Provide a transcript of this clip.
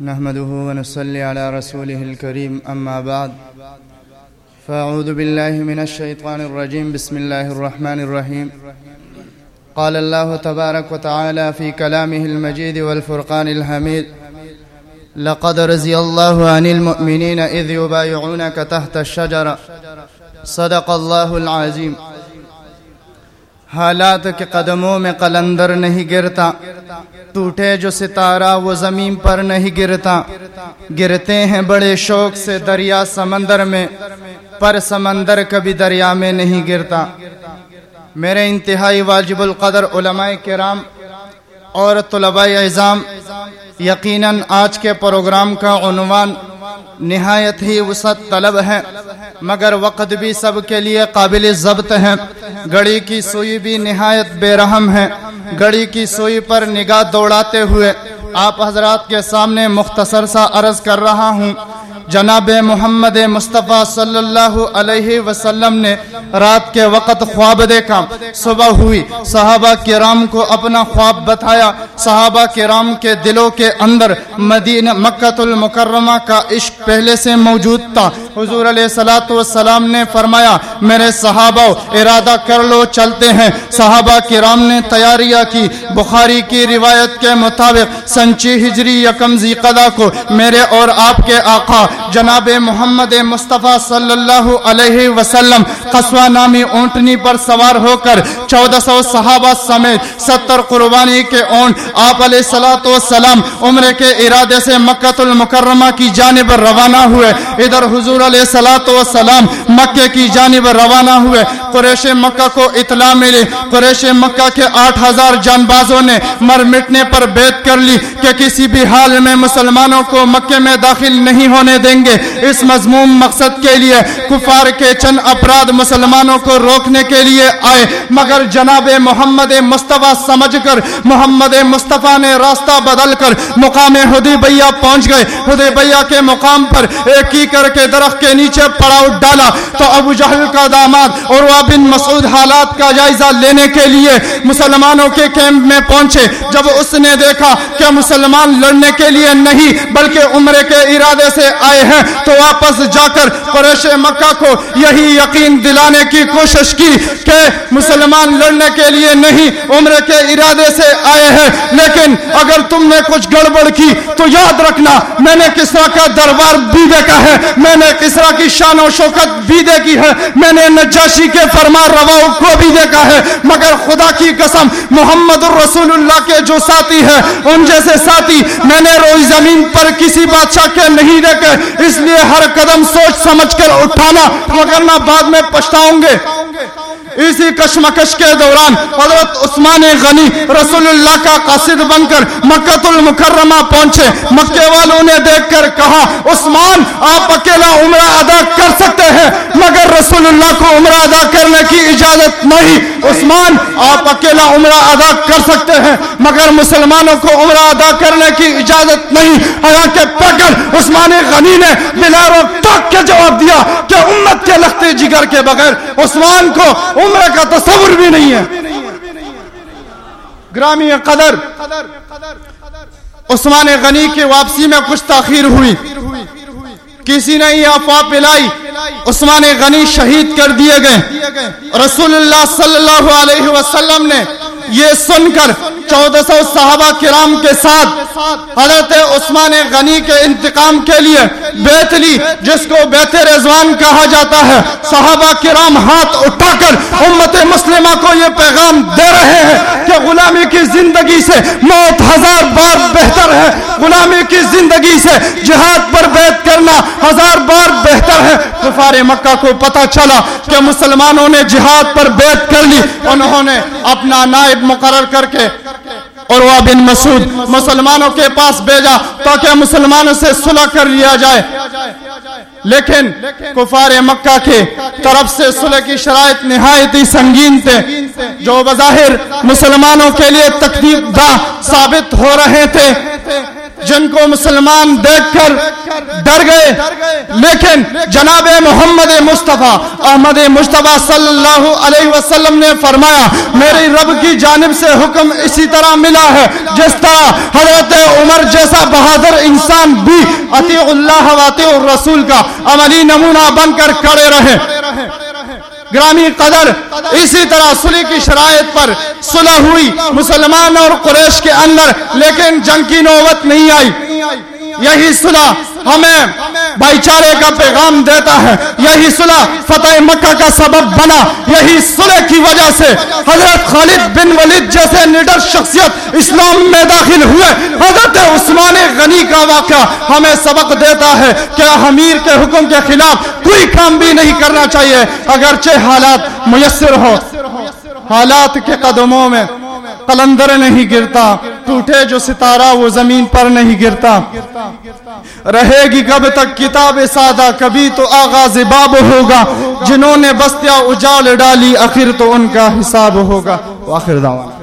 نحمده ونصلي على رسوله الكريم، أما بعد، فأعوذ بالله من الشيطان الرجيم. بسم الله الرحمن الرحيم. قال الله تبارك وتعالى في كلامه المجيد والفرقان الحميد، لقد رضي الله عن المؤمنين إذ يبايعونك تحت الشجرة. صدق الله العظيم. حالات کے قدموں میں قلندر نہیں گرتا۔ ٹوٹے جو ستارہ وہ زمین پر نہیں گرتا۔ گرتے ہیں بڑے شوق سے دریا سمندر میں، پر سمندر کبھی دریا میں نہیں گرتا۔ میرے انتہائی واجب القدر علماء کرام اور طلباء اعظام، یقیناً آج کے پروگرام کا عنوان نہایت ہی وسعت طلب ہے۔ مگر وقت بھی سب کے لیے قابل ضبط ہے۔ گڑی کی سوئی بھی نہایت بے رحم ہے۔ گڑی کی سوئی پر نگاہ دوڑاتے ہوئے آپ حضرات کے سامنے مختصر سا عرض کر رہا ہوں۔ جناب محمد مصطفیٰ صلی اللہ علیہ وسلم نے رات کے وقت خواب دیکھا۔ صبح ہوئی۔ صحابہ کرام کو اپنا خواب بتایا۔ صحابہ کرام کے دلوں کے اندر مدینہ مکت المکرمہ کا عشق پہلے سے موجود تھا۔ حضور علیہ السلاۃ والسلام نے فرمایا، میرے صحابہ، ارادہ کر لو، چلتے ہیں۔ صحابہ کرام نے تیاریاں کی۔ بخاری کی روایت کے مطابق، سنچی ہجری یکم قدا کو میرے اور آپ کے آقا، جناب محمد مصطفیٰ صلی اللہ علیہ وسلم قصوہ نامی اونٹنی پر سوار ہو کر چودہ سو صحابہ سمیت ستر قربانی کے اونٹ آپ علیہ السلام والسلام، عمرے کے ارادے سے مکہ المکرمہ کی جانب روانہ ہوئے۔ ادھر حضور علیہ السلام والسلام مکہ کی جانب روانہ ہوئے۔ قریش مکہ کو اطلاع ملی۔ قریش مکہ کے آٹھ ہزار جان بازوں نے مر مٹنے پر بیت کر لی کہ کسی بھی حال میں مسلمانوں کو مکہ میں داخل نہیں ہونے دیں گے۔ اس مضموم مقصد کے لیے کفار کے چند اپراد مسلمانوں کو روکنے کے لیے آئے۔ مگر جناب محمد مصطفیٰ سمجھ کر محمد مصطفیٰ نے راستہ بدل کر مقام حدیبیہ پہنچ گئے۔ حدیبیہ کے مقام پر ایک ہی کر کے درخت درخت کے نیچے پڑاؤ ڈالا تو ابو جہل کا داماد اور بن مسعود حالات کا جائزہ لینے کے لیے مسلمانوں کے کیمپ میں پہنچے۔ جب اس نے دیکھا کہ مسلمان لڑنے کے لیے نہیں بلکہ عمرے کے ارادے سے آئے ہیں تو واپس جا کر قریش مکہ کو یہی یقین دلانے کی کوشش کی کہ مسلمان لڑنے کے لیے نہیں عمرے کے ارادے سے آئے ہیں۔ لیکن اگر تم نے کچھ گڑبڑ کی تو یاد رکھنا، میں نے کسرا کا دربار بھی دیکھا ہے۔ میں نے کسرا کی شان و شوکت بھی دیکھی ہے۔ میں نے نجاشی کے فرما رواؤ کو بھی دیکھا ہے۔ مگر خدا کی قسم، محمد الرسول اللہ کے جو ساتھی ہے ان جیسے ساتھی میں نے روئی زمین پر کسی بادشاہ کے نہیں دیکھے۔ اس لیے ہر قدم سوچ سمجھ کر اٹھانا۔ وگرنہ بعد میں پچھتاؤں گے۔ اسی کشمکش کے دوران حضرت عثمان غنی رسول اللہ کا قاصد بن کر مکہ المکرمہ پہنچے۔ مکے والوں نے دیکھ کر کہا، عثمان، آپ اکیلا عمرہ ادا کر سکتے ہیں، مگر رسول اللہ کو عمرہ ادا کرنے کی اجازت نہیں۔ عثمان، آپ اکیلا عمرہ ادا کر سکتے ہیں، مگر مسلمانوں کو عمرہ ادا کرنے کی اجازت نہیں۔ حالانکہ پکڑ عثمان غنی نے بلا روک کے جواب دیا کہ امت کے لختے جگر کے بغیر عثمان کو عمرہ کا تصور بھی نہیں ہے۔ گرامی قدر۔ عثمان غنی کی واپسی میں کچھ تاخیر ہوئی۔ کسی نے یہ افواہ پلائی عثمان غنی شہید کر دیے گئے۔ رسول اللہ صلی اللہ علیہ وسلم نے یہ سن کر چودہ سو صحابہ کرام کے ساتھ حضرت عثمان غنی کے انتقام کے لیے بیت لی، جس کو بیت رضوان کہا جاتا ہے۔ صحابہ کرام ہاتھ اٹھا کر امت مسلمہ کو یہ پیغام دے رہے ہیں کہ غلامی کی زندگی سے موت ہزار بار بہتر ہے۔ غلامی کی زندگی سے جہاد پر بیت کرنا ہزار بار بہتر ہے۔ کفار مکہ کو پتا چلا کہ مسلمانوں نے جہاد پر بیت کر لی۔ انہوں نے اپنا نائب مقرر کر کے اور وہ بن مسعود مسلمانوں کے پاس بھیجا تاکہ مسلمانوں سے صلح کر لیا جائے۔ لیکن کفار مکہ کے طرف سے صلح کی شرائط نہایت ہی سنگین تھے، جو بظاہر مسلمانوں کے لیے تکلیف دہ ثابت ہو رہے تھے۔ جن کو مسلمان دیکھ کر ڈر گئے، لیکن جناب محمد مصطفیٰ احمد مصطفیٰ صلی اللہ علیہ وسلم نے فرمایا، میری رب کی جانب سے حکم اسی طرح ملا ہے، جس طرح حضرت عمر جیسا بہادر انسان بھی عطی اللہ واطع الرسول کا عملی نمونہ بن کر کھڑے رہے۔ گرامی قدر اسی طرح صلح کی شرائط پر صلح ہوئی. مسلمان اور قریش کے اندر لیکن جنگ کی نوبت نہیں آئی. یہی صلح ہمیں بھائی چارے کا پیغام دیتا ہے۔ یہی صلح فتح مکہ کا سبب بنا۔ یہی صلح کی وجہ سے حضرت خالد بن ولید جیسے نیڈر شخصیت اسلام میں داخل ہوئے۔ حضرت عثمان غنی کا واقعہ ہمیں سبق دیتا ہے کہ حمیر کے حکم کے خلاف کوئی کام بھی نہیں کرنا چاہیے۔ اگرچہ حالات میسر ہو حالات کے قدموں میں قلندر نہیں گرتا۔ ٹوٹے جو ستارہ وہ زمین پر نہیں گرتا۔ رہے گی کب تک کتاب سادہ، کبھی تو آغاز باب ہوگا۔ جنہوں نے بستیا اجال ڈالی، آخر تو ان کا حساب ہوگا۔ آخر دعوانا۔